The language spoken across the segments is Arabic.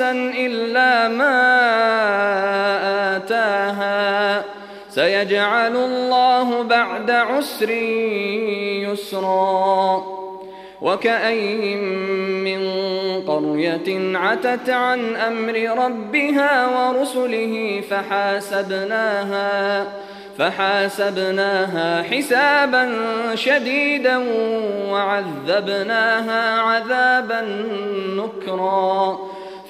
إلا ما آتاها. سيجعل الله بعد عسر يسرا. وكأين من قرية عتت عن أمر ربها ورسله فحاسبناها فحاسبناها حسابا شديدا وعذبناها عذابا نكرا.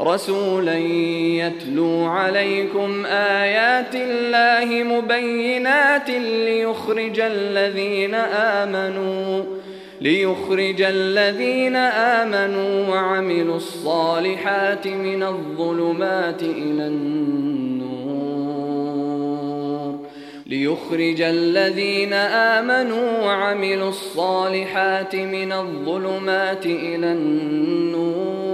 رسولا يتلو عليكم آيات الله مبينات ليخرج الذين آمنوا ليخرج الذين آمنوا وعملوا الصالحات من الظلمات إلى النور ليخرج الذين آمنوا وعملوا الصالحات من الظلمات إلى النور.